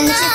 and